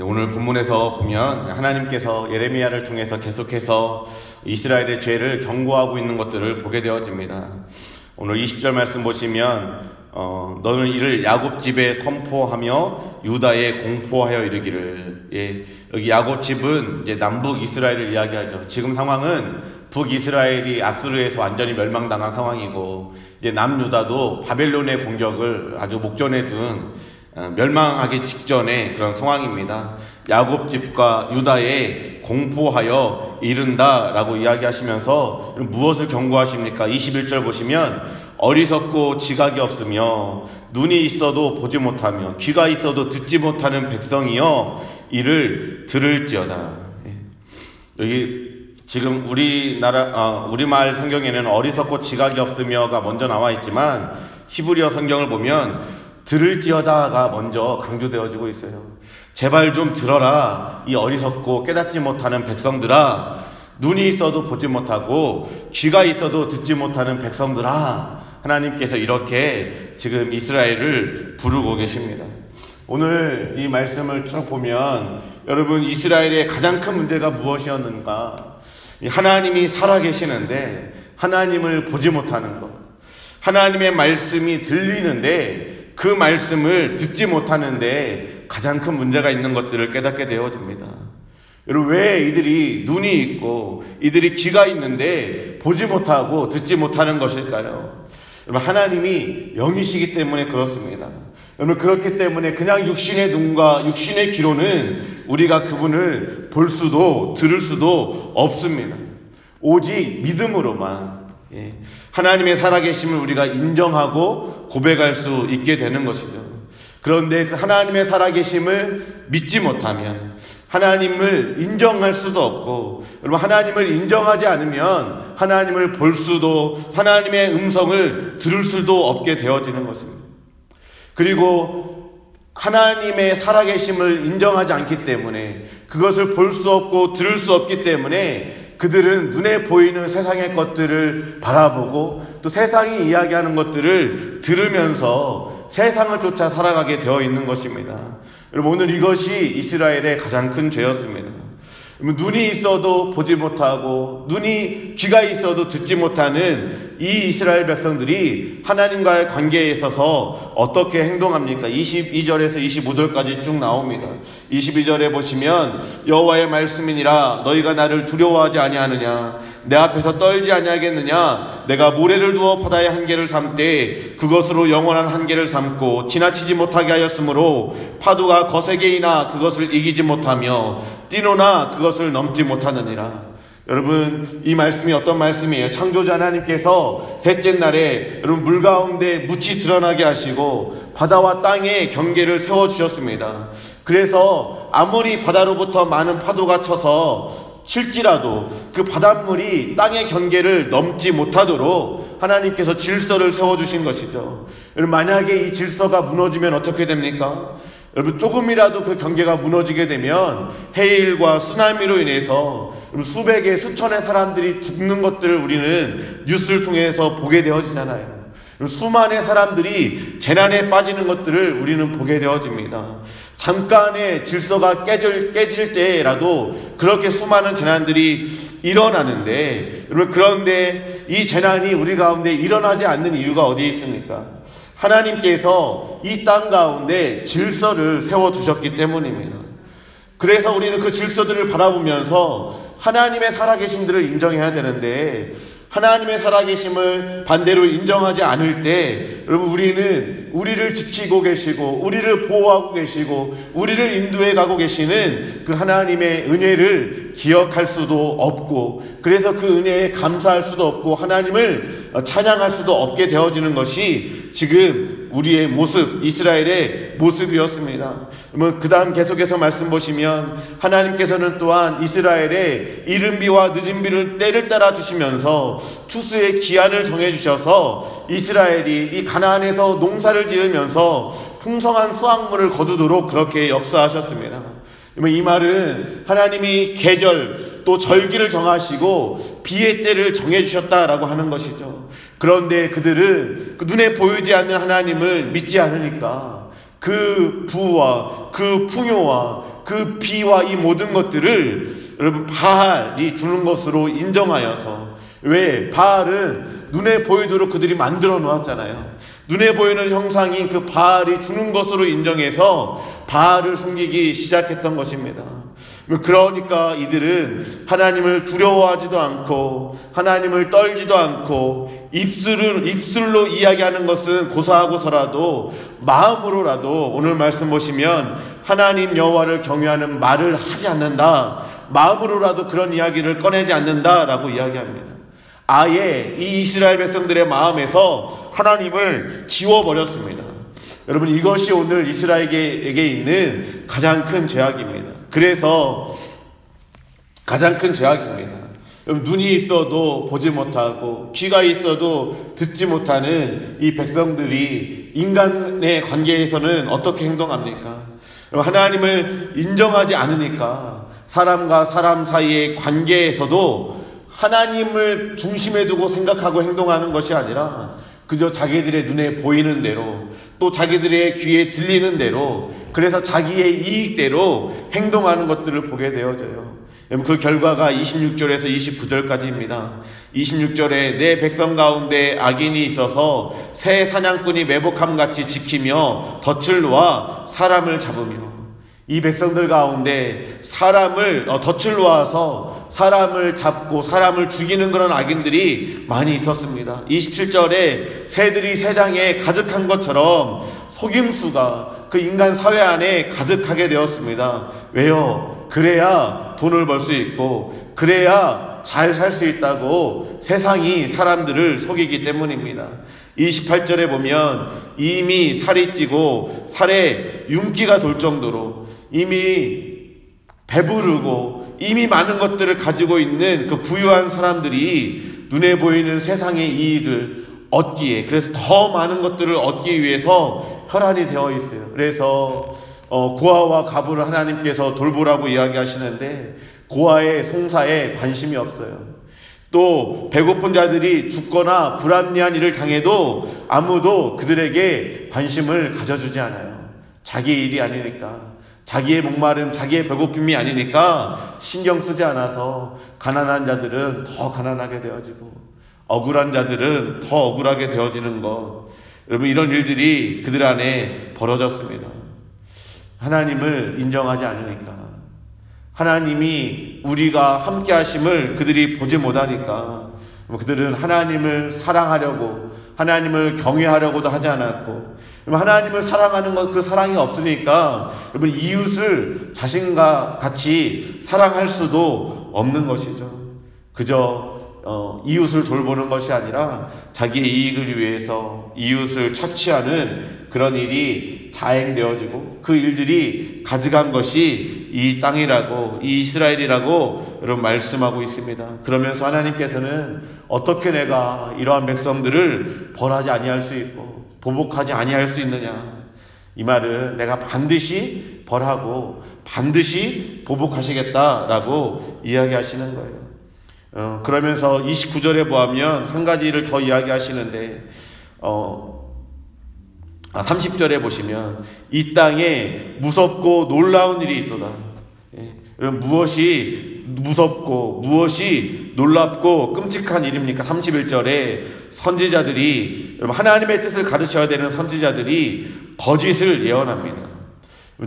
오늘 본문에서 보면 하나님께서 예레미야를 통해서 계속해서 이스라엘의 죄를 경고하고 있는 것들을 보게 되어집니다. 오늘 20절 말씀 보시면 어, 너는 이를 야곱 집에 선포하며 유다에 공포하여 이르기를 예, 여기 야곱 집은 이제 남북 이스라엘을 이야기하죠. 지금 상황은 북 이스라엘이 아수르에서 완전히 멸망당한 상황이고 이제 남 유다도 바벨론의 공격을 아주 목전에 둔 어, 멸망하기 직전의 그런 상황입니다. 야곱 집과 유다에 공포하여 이른다라고 이야기하시면서 무엇을 경고하십니까? 21절 보시면 어리석고 지각이 없으며 눈이 있어도 보지 못하며 귀가 있어도 듣지 못하는 백성이여 이를 들을지어다. 예. 여기 지금 우리나라 어, 우리말 성경에는 어리석고 지각이 없으며가 먼저 나와 있지만 히브리어 성경을 보면 들을지어다가 먼저 강조되어지고 있어요. 제발 좀 들어라 이 어리석고 깨닫지 못하는 백성들아 눈이 있어도 보지 못하고 귀가 있어도 듣지 못하는 백성들아 하나님께서 이렇게 지금 이스라엘을 부르고 계십니다. 오늘 이 말씀을 쭉 보면 여러분 이스라엘의 가장 큰 문제가 무엇이었는가? 하나님이 살아계시는데 하나님을 보지 못하는 것. 하나님의 말씀이 들리는데 그 말씀을 듣지 못하는데 가장 큰 문제가 있는 것들을 깨닫게 되어집니다. 여러분, 왜 이들이 눈이 있고 이들이 귀가 있는데 보지 못하고 듣지 못하는 것일까요? 여러분 하나님이 영이시기 때문에 그렇습니다. 여러분 그렇기 때문에 그냥 육신의 눈과 육신의 귀로는 우리가 그분을 볼 수도 들을 수도 없습니다. 오직 믿음으로만 예, 하나님의 살아계심을 우리가 인정하고 고백할 수 있게 되는 것이죠. 그런데 그 하나님의 살아계심을 믿지 못하면 하나님을 인정할 수도 없고 여러분 하나님을 인정하지 않으면 하나님을 볼 수도 하나님의 음성을 들을 수도 없게 되어지는 것입니다. 그리고 하나님의 살아계심을 인정하지 않기 때문에 그것을 볼 수 없고 들을 수 없기 때문에 그들은 눈에 보이는 세상의 것들을 바라보고 또 세상이 이야기하는 것들을 들으면서 세상을 쫓아 살아가게 되어 있는 것입니다. 여러분 오늘 이것이 이스라엘의 가장 큰 죄였습니다. 눈이 있어도 보지 못하고 눈이 귀가 있어도 듣지 못하는 이 이스라엘 백성들이 하나님과의 관계에 있어서 어떻게 행동합니까? 22절에서 25절까지 쭉 나옵니다. 22절에 보시면 여호와의 말씀이니라 너희가 나를 두려워하지 아니하느냐 내 앞에서 떨지 아니하겠느냐 내가 모래를 두어 바다의 한계를 삼되 그것으로 영원한 한계를 삼고 지나치지 못하게 하였으므로 파도가 거세게 이나 그것을 이기지 못하며 뛰노나 그것을 넘지 못하느니라 여러분 이 말씀이 어떤 말씀이에요? 창조자 하나님께서 셋째 날에 여러분 물 가운데 묻이 드러나게 하시고 바다와 땅의 경계를 세워 주셨습니다. 그래서 아무리 바다로부터 많은 파도가 쳐서 칠지라도 그 바닷물이 땅의 경계를 넘지 못하도록 하나님께서 질서를 세워 주신 것이죠. 여러분 만약에 이 질서가 무너지면 어떻게 됩니까? 여러분 조금이라도 그 경계가 무너지게 되면 해일과 쓰나미로 인해서 수백의 수천의 사람들이 죽는 것들을 우리는 뉴스를 통해서 보게 되어지잖아요. 수많은 사람들이 재난에 빠지는 것들을 우리는 보게 되어집니다. 잠깐의 질서가 깨질, 깨질 때라도 그렇게 수많은 재난들이 일어나는데, 여러분, 그런데 이 재난이 우리 가운데 일어나지 않는 이유가 어디에 있습니까? 하나님께서 이 땅 가운데 질서를 세워주셨기 때문입니다. 그래서 우리는 그 질서들을 바라보면서 하나님의 살아계심들을 인정해야 되는데 하나님의 살아계심을 반대로 인정하지 않을 때 여러분 우리는 우리를 지키고 계시고 우리를 보호하고 계시고 우리를 인도해 가고 계시는 그 하나님의 은혜를 기억할 수도 없고 그래서 그 은혜에 감사할 수도 없고 하나님을 찬양할 수도 없게 되어지는 것이 지금 우리의 모습, 이스라엘의 모습이었습니다. 그 다음 계속해서 말씀 보시면 하나님께서는 또한 이스라엘의 이른비와 늦은비를 때를 따라 주시면서 추수의 기한을 정해주셔서 이스라엘이 이 가나안에서 농사를 지으면서 풍성한 수확물을 거두도록 그렇게 역사하셨습니다. 이 말은 하나님이 계절 또 절기를 정하시고 비의 때를 정해주셨다라고 하는 것이죠. 그런데 그들은 그 눈에 보이지 않는 하나님을 믿지 않으니까 그 부와 그 풍요와 그 비와 이 모든 것들을 여러분 바알이 주는 것으로 인정하여서 왜 바알은 눈에 보이도록 그들이 만들어 놓았잖아요. 눈에 보이는 형상이 그 바알이 주는 것으로 인정해서 바알을 숨기기 시작했던 것입니다. 그러니까 이들은 하나님을 두려워하지도 않고 하나님을 떨지도 않고 입술을 입술로 이야기하는 것은 고사하고서라도 마음으로라도 오늘 말씀 보시면 하나님 여호와를 경외하는 말을 하지 않는다. 마음으로라도 그런 이야기를 꺼내지 않는다라고 이야기합니다. 아예 이 이스라엘 백성들의 마음에서 하나님을 지워버렸습니다. 여러분 이것이 오늘 이스라엘에게 있는 가장 큰 죄악입니다. 그래서 가장 큰 죄악입니다. 눈이 있어도 보지 못하고 귀가 있어도 듣지 못하는 이 백성들이 인간의 관계에서는 어떻게 행동합니까? 하나님을 인정하지 않으니까 사람과 사람 사이의 관계에서도 하나님을 중심에 두고 생각하고 행동하는 것이 아니라 그저 자기들의 눈에 보이는 대로 또 자기들의 귀에 들리는 대로 그래서 자기의 이익대로 행동하는 것들을 보게 되어져요. 그 결과가 26절에서 29절까지입니다. 26절에 내 백성 가운데 악인이 있어서 새 사냥꾼이 매복함 같이 지키며 덫을 놓아 사람을 잡으며 이 백성들 가운데 사람을 어, 덫을 놓아서 사람을 잡고 사람을 죽이는 그런 악인들이 많이 있었습니다. 27절에 새들이 세상에 가득한 것처럼 속임수가 그 인간 사회 안에 가득하게 되었습니다. 왜요? 그래야 돈을 벌 수 있고, 그래야 잘 살 수 있다고 세상이 사람들을 속이기 때문입니다. 28절에 보면 이미 살이 찌고 살에 윤기가 돌 정도로 이미 배부르고 이미 많은 것들을 가지고 있는 그 부유한 사람들이 눈에 보이는 세상의 이익을 얻기에 그래서 더 많은 것들을 얻기 위해서 혈안이 되어 있어요. 그래서 어, 고아와 가부를 하나님께서 돌보라고 이야기하시는데 고아의 송사에 관심이 없어요. 또 배고픈 자들이 죽거나 불합리한 일을 당해도 아무도 그들에게 관심을 가져주지 않아요. 자기 일이 아니니까. 자기의 목마름, 자기의 배고픔이 아니니까 신경 쓰지 않아서 가난한 자들은 더 가난하게 되어지고 억울한 자들은 더 억울하게 되어지는 것. 여러분 이런 일들이 그들 안에 벌어졌습니다. 하나님을 인정하지 않으니까. 하나님이 우리가 함께 하심을 그들이 보지 못하니까 그들은 하나님을 사랑하려고 하나님을 경외하려고도 하지 않았고 하나님을 사랑하는 것 그 사랑이 없으니까 여러분 이웃을 자신과 같이 사랑할 수도 없는 것이죠. 그저 어, 이웃을 돌보는 것이 아니라 자기의 이익을 위해서 이웃을 착취하는 그런 일이 자행되어지고 그 일들이 가져간 것이 이 땅이라고 이 이스라엘이라고 여러분 말씀하고 있습니다. 그러면서 하나님께서는 어떻게 내가 이러한 백성들을 벌하지 아니할 수 있고 보복하지 아니할 수 있느냐? 이 말은 내가 반드시 벌하고 반드시 보복하시겠다라고 이야기하시는 거예요. 어, 그러면서 29절에 보면 한 가지를 더 이야기하시는데 어, 아, 30절에 보시면 이 땅에 무섭고 놀라운 일이 있도다. 예, 무엇이 무섭고 무엇이 놀랍고 끔찍한 일입니까? 31절에 선지자들이 하나님의 뜻을 가르쳐야 되는 선지자들이 거짓을 예언합니다.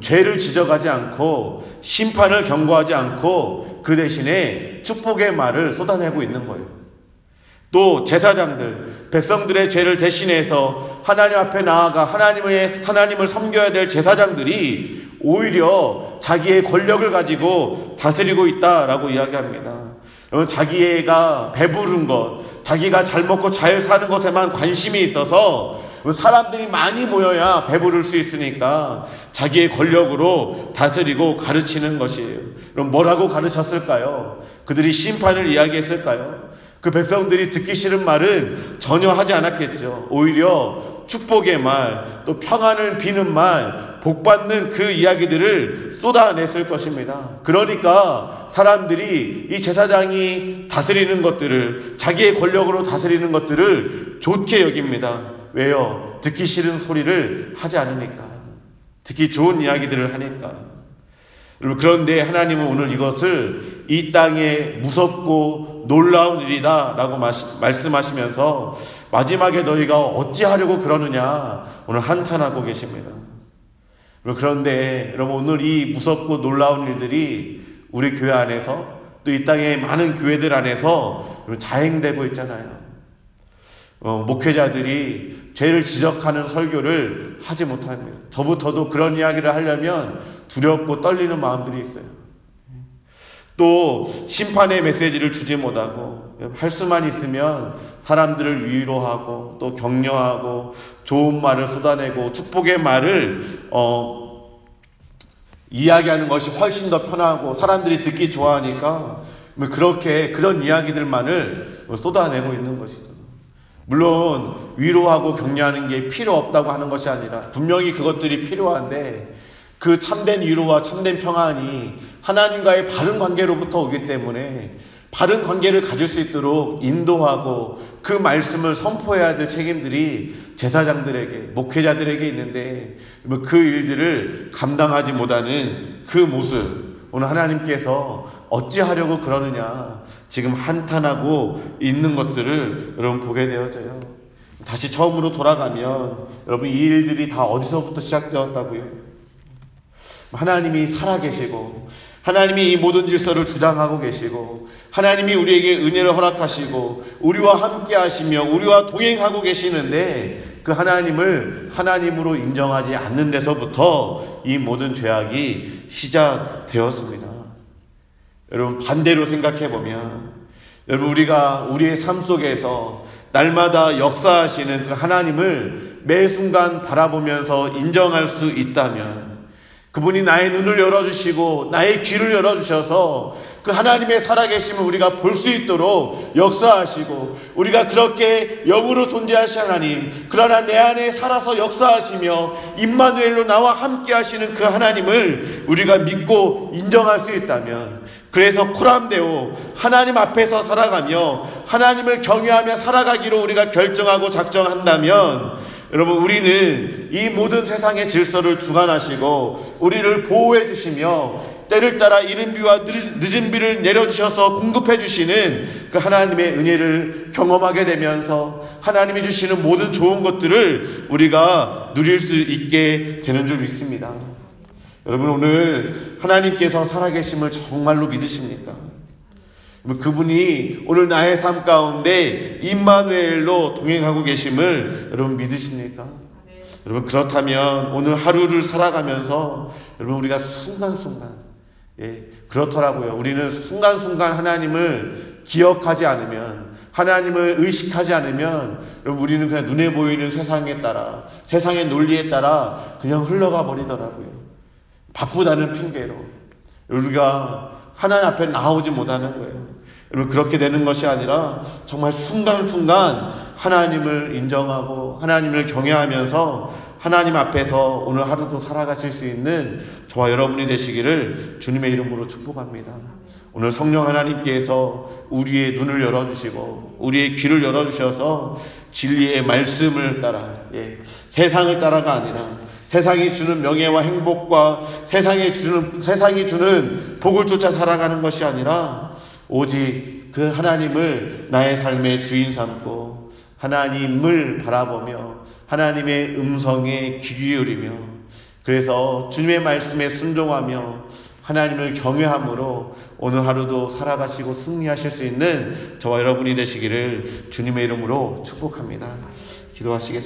죄를 지적하지 않고 심판을 경고하지 않고 그 대신에 축복의 말을 쏟아내고 있는 거예요. 또 제사장들, 백성들의 죄를 대신해서 하나님 앞에 나아가 하나님의, 하나님을 섬겨야 될 제사장들이 오히려 자기의 권력을 가지고 다스리고 있다라고 이야기합니다. 자기가 배부른 것, 자기가 잘 먹고 잘 사는 것에만 관심이 있어서 사람들이 많이 모여야 배부를 수 있으니까 자기의 권력으로 다스리고 가르치는 것이에요. 그럼 뭐라고 가르쳤을까요? 그들이 심판을 이야기했을까요? 그 백성들이 듣기 싫은 말은 전혀 하지 않았겠죠. 오히려 축복의 말, 또 평안을 비는 말, 복받는 그 이야기들을 쏟아냈을 것입니다. 그러니까 사람들이 이 제사장이 다스리는 것들을, 자기의 권력으로 다스리는 것들을 좋게 여깁니다. 왜요? 듣기 싫은 소리를 하지 않으니까. 듣기 좋은 이야기들을 하니까. 그런데 하나님은 오늘 이것을 이 땅에 무섭고 놀라운 일이다 라고 말씀하시면서 마지막에 너희가 어찌하려고 그러느냐 오늘 한탄하고 계십니다. 그런데 여러분 오늘 이 무섭고 놀라운 일들이 우리 교회 안에서 또 이 땅의 많은 교회들 안에서 자행되고 있잖아요. 어, 목회자들이 죄를 지적하는 설교를 하지 못합니다. 저부터도 그런 이야기를 하려면 두렵고 떨리는 마음들이 있어요. 또 심판의 메시지를 주지 못하고 할 수만 있으면 사람들을 위로하고 또 격려하고 좋은 말을 쏟아내고 축복의 말을 어, 이야기하는 것이 훨씬 더 편하고 사람들이 듣기 좋아하니까 뭐 그렇게 그런 이야기들만을 쏟아내고 있는 것이죠. 물론 위로하고 격려하는 게 필요 없다고 하는 것이 아니라 분명히 그것들이 필요한데 그 참된 위로와 참된 평안이 하나님과의 바른 관계로부터 오기 때문에 바른 관계를 가질 수 있도록 인도하고 그 말씀을 선포해야 될 책임들이 제사장들에게, 목회자들에게 있는데 뭐그 일들을 감당하지 못하는 그 모습, 오늘 하나님께서 어찌하려고 그러느냐, 지금 한탄하고 있는 것들을 여러분 보게 되어져요. 다시 처음으로 돌아가면 여러분 이 일들이 다 어디서부터 시작되었다고요? 하나님이 살아계시고 하나님이 이 모든 질서를 주장하고 계시고 하나님이 우리에게 은혜를 허락하시고 우리와 함께 하시며 우리와 동행하고 계시는데 그 하나님을 하나님으로 인정하지 않는 데서부터 이 모든 죄악이 시작되었습니다. 여러분 반대로 생각해 보면 여러분 우리가 우리의 삶 속에서 날마다 역사하시는 그 하나님을 매 순간 바라보면서 인정할 수 있다면 그분이 나의 눈을 열어주시고 나의 귀를 열어주셔서 그 하나님의 살아계심을 우리가 볼 수 있도록 역사하시고 우리가 그렇게 영으로 존재하신 하나님 그러나 내 안에 살아서 역사하시며 임마누엘로 나와 함께 하시는 그 하나님을 우리가 믿고 인정할 수 있다면 그래서 코람데오 하나님 앞에서 살아가며 하나님을 경외하며 살아가기로 우리가 결정하고 작정한다면 여러분 우리는 이 모든 세상의 질서를 주관하시고 우리를 보호해 주시며 때를 따라 이른 비와 늦은 비를 내려주셔서 공급해 주시는 그 하나님의 은혜를 경험하게 되면서 하나님이 주시는 모든 좋은 것들을 우리가 누릴 수 있게 되는 줄 믿습니다. 여러분 오늘 하나님께서 살아계심을 정말로 믿으십니까? 그분이 오늘 나의 삶 가운데 임마누엘로 동행하고 계심을 여러분 믿으십니까? 네. 여러분 그렇다면 오늘 하루를 살아가면서 여러분 우리가 순간순간 예, 그렇더라고요. 우리는 순간순간 하나님을 기억하지 않으면 하나님을 의식하지 않으면 여러분 우리는 그냥 눈에 보이는 세상에 따라 세상의 논리에 따라 그냥 흘러가 버리더라고요. 바쁘다는 핑계로 우리가 하나님 앞에 나오지 못하는 거예요. 여러분 그렇게 되는 것이 아니라 정말 순간순간 하나님을 인정하고 하나님을 경외하면서 하나님 앞에서 오늘 하루도 살아가실 수 있는 저와 여러분이 되시기를 주님의 이름으로 축복합니다. 오늘 성령 하나님께서 우리의 눈을 열어주시고 우리의 귀를 열어주셔서 진리의 말씀을 따라 예, 세상을 따라가 아니라 세상이 주는 명예와 행복과 세상이 주는, 세상이 주는 복을 쫓아 살아가는 것이 아니라 오직 그 하나님을 나의 삶의 주인 삼고 하나님을 바라보며 하나님의 음성에 귀 기울이며 그래서 주님의 말씀에 순종하며 하나님을 경외함으로 오늘 하루도 살아가시고 승리하실 수 있는 저와 여러분이 되시기를 주님의 이름으로 축복합니다. 기도하시겠습니다.